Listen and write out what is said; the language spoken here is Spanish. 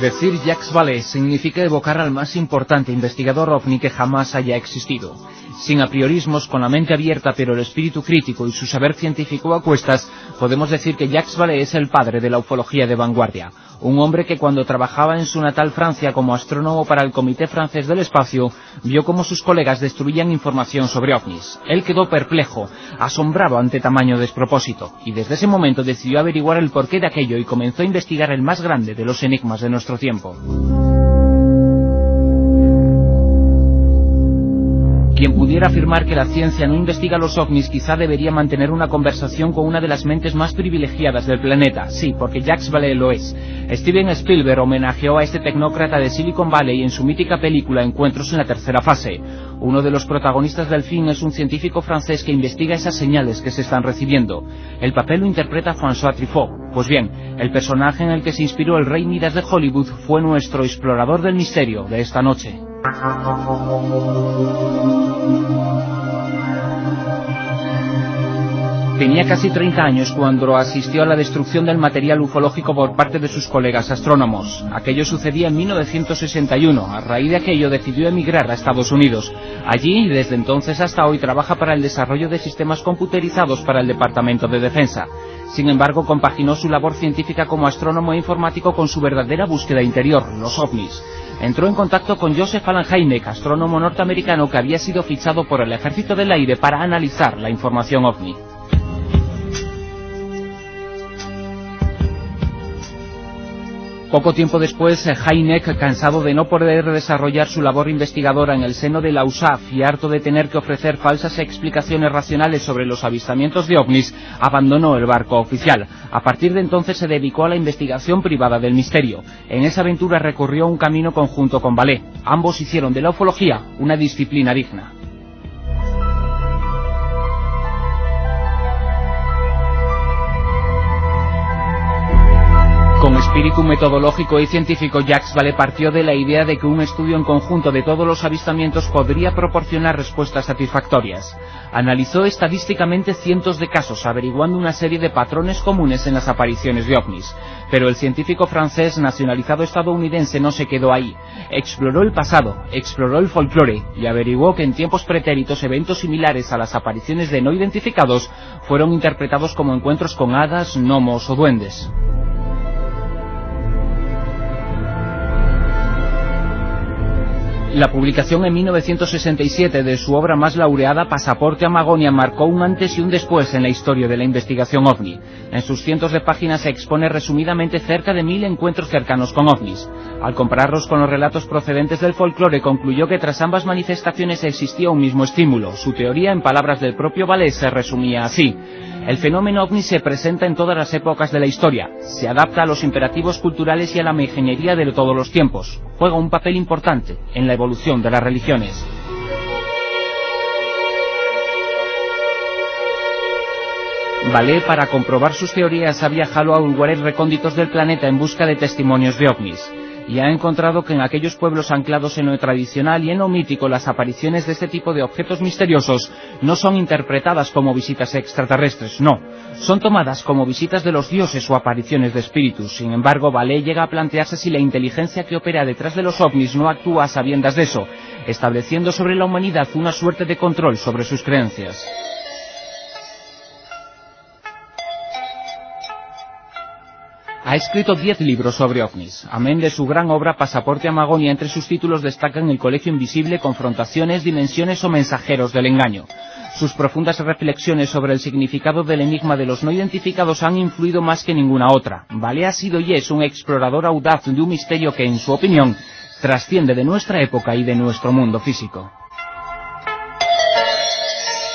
Decir Jacques Vallée significa evocar al más importante investigador ovni que jamás haya existido. Sin apriorismos, con la mente abierta pero el espíritu crítico y su saber científico a cuestas, podemos decir que Jacques Vallée es el padre de la ufología de vanguardia. Un hombre que cuando trabajaba en su natal Francia como astrónomo para el Comité Francés del Espacio, vio cómo sus colegas destruían información sobre ovnis. Él quedó perplejo, asombrado ante tamaño despropósito, y desde ese momento decidió averiguar el porqué de aquello y comenzó a investigar el más grande de los enigmas de nuestro tiempo. Quien pudiera afirmar que la ciencia no investiga los ovnis quizá debería mantener una conversación con una de las mentes más privilegiadas del planeta. Sí, porque Jacques Vallée lo es. Steven Spielberg homenajeó a este tecnócrata de Silicon Valley en su mítica película Encuentros en la tercera fase. Uno de los protagonistas del film es un científico francés que investiga esas señales que se están recibiendo. El papel lo interpreta François Truffaut. Pues bien, el personaje en el que se inspiró el rey Midas de Hollywood fue nuestro explorador del misterio de esta noche. Thank you. Tenía casi 30 años cuando asistió a la destrucción del material ufológico por parte de sus colegas astrónomos. Aquello sucedía en 1961. A raíz de aquello decidió emigrar a Estados Unidos. Allí, desde entonces hasta hoy, trabaja para el desarrollo de sistemas computerizados para el Departamento de Defensa. Sin embargo, compaginó su labor científica como astrónomo e informático con su verdadera búsqueda interior, los ovnis. Entró en contacto con Joseph Alan Hynek, astrónomo norteamericano que había sido fichado por el Ejército del Aire para analizar la información ovni. Poco tiempo después, Heineck, cansado de no poder desarrollar su labor investigadora en el seno de la USAF y harto de tener que ofrecer falsas explicaciones racionales sobre los avistamientos de ovnis, abandonó el barco oficial. A partir de entonces se dedicó a la investigación privada del misterio. En esa aventura recorrió un camino conjunto con Ballet. Ambos hicieron de la ufología una disciplina digna. Espíritu metodológico y científico, Jacques Vallée partió de la idea de que un estudio en conjunto de todos los avistamientos podría proporcionar respuestas satisfactorias. Analizó estadísticamente cientos de casos, averiguando una serie de patrones comunes en las apariciones de ovnis. Pero el científico francés nacionalizado estadounidense no se quedó ahí. Exploró el pasado, exploró el folclore y averiguó que en tiempos pretéritos eventos similares a las apariciones de no identificados fueron interpretados como encuentros con hadas, gnomos o duendes. La publicación en 1967 de su obra más laureada, Pasaporte a Magonia, marcó un antes y un después en la historia de la investigación ovni. En sus cientos de páginas se expone resumidamente cerca de mil encuentros cercanos con ovnis. Al compararlos con los relatos procedentes del folclore, concluyó que tras ambas manifestaciones existía un mismo estímulo. Su teoría, en palabras del propio Vallée, se resumía así. El fenómeno ovni se presenta en todas las épocas de la historia, se adapta a los imperativos culturales y a la ingeniería de todos los tiempos, juega un papel importante en la evolución de las religiones. Vallée, para comprobar sus teorías, ha viajado a lugares recónditos del planeta en busca de testimonios de ovnis y ha encontrado que en aquellos pueblos anclados en lo tradicional y en lo mítico las apariciones de este tipo de objetos misteriosos no son interpretadas como visitas extraterrestres, no, son tomadas como visitas de los dioses o apariciones de espíritus. Sin embargo, Vallée llega a plantearse si la inteligencia que opera detrás de los ovnis no actúa a sabiendas de eso, estableciendo sobre la humanidad una suerte de control sobre sus creencias. Ha escrito diez libros sobre ovnis. Amén de su gran obra Pasaporte a Magonia, entre sus títulos destacan El Colegio Invisible, Confrontaciones, Dimensiones o Mensajeros del Engaño. Sus profundas reflexiones sobre el significado del enigma de los no identificados han influido más que ninguna otra. Vale ha sido y es un explorador audaz de un misterio que, en su opinión, trasciende de nuestra época y de nuestro mundo físico.